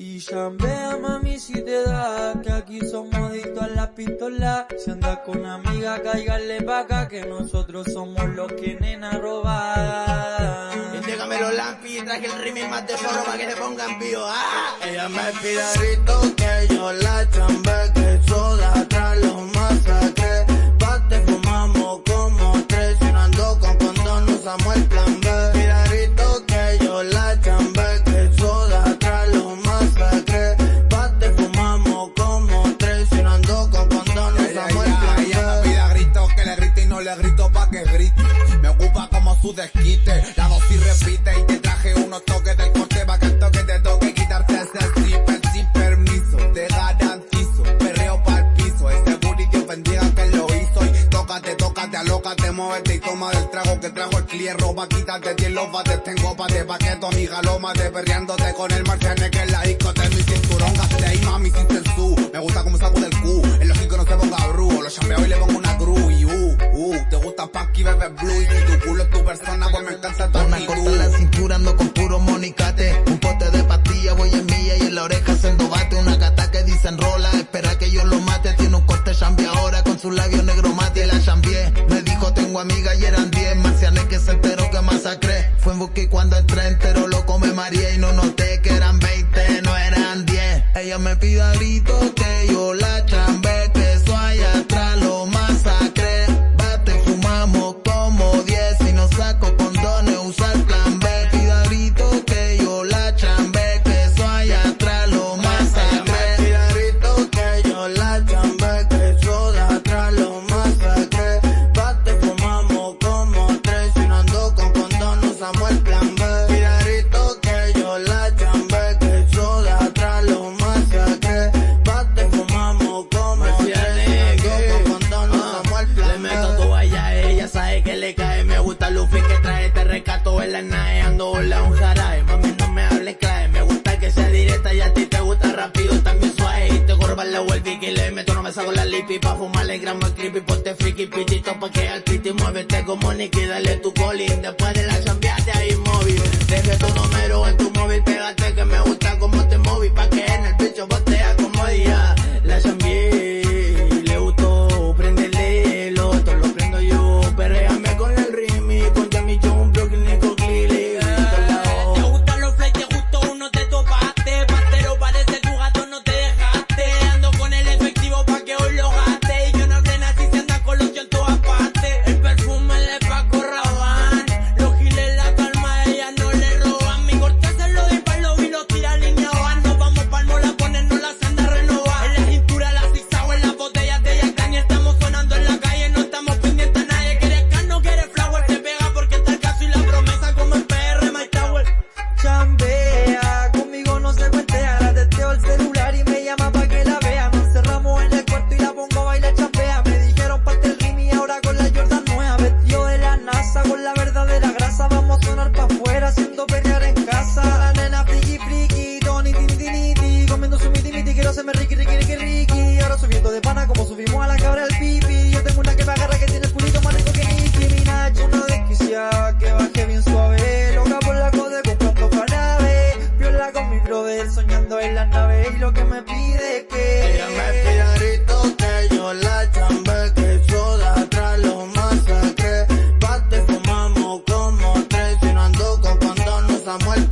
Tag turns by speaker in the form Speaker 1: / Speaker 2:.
Speaker 1: Y chambea mami si te da, que aquí somos adictos a la pistola. Si andas con amiga, cáigale acá, que nosotros somos los que nena robar.
Speaker 2: Entrégame los lampi y traje el ritmo más de foro pa' que te pongan pío. ¡Ah!
Speaker 3: Ella me pide grito que yo la chambe, no
Speaker 4: le grito pa' que grite. Me ocupa como su desquite, la dosis repite y te traje unos toques del corte pa' que el toque te toque quitarte ese stripper sin permiso. Te garantizo, perreo pa'l piso, ese booty Dios bendiga que lo hizo. Y tócate, tócate, alócate, muévete y toma del trago que trajo el clierro pa' quitarte diez los bates, tengo pa' que tu amiga lo mate, perreándote con el marciane que es la disco de mi cinturón, gasté ahí mami sin su, blue y si tu culo es tu persona, pues me encanta tu
Speaker 5: Una corta en la cintura, ando con puro monicate. Un pote de pastillas, voy en milla y en la oreja haciendo bate. Una gata que dice enrola, espera que yo lo mate. Tiene un corte chambi ahora con su labio negro mate. La chambié, me dijo tengo amiga y eran 10. Marcianes que se enteró que masacré. Fue en busca y cuando entré entero lo come María y no noté que eran 20, no eran 10. Ella me pide a grito que yo la chambe,
Speaker 3: Me
Speaker 2: gusta Luffy que trae, te rescato en la nave. Ando bola un jarabe, mami no me hables clave. Me gusta que sea directa y a ti te gusta rápido, también suave. Y te corba la vuelve y que le meto, no me saco la lipi. Pa' fumarle gramo el creepy, ponte friki, pitito pa' que al piti. Muévete como Nicky, dale tu colín. Después de la champion Samuel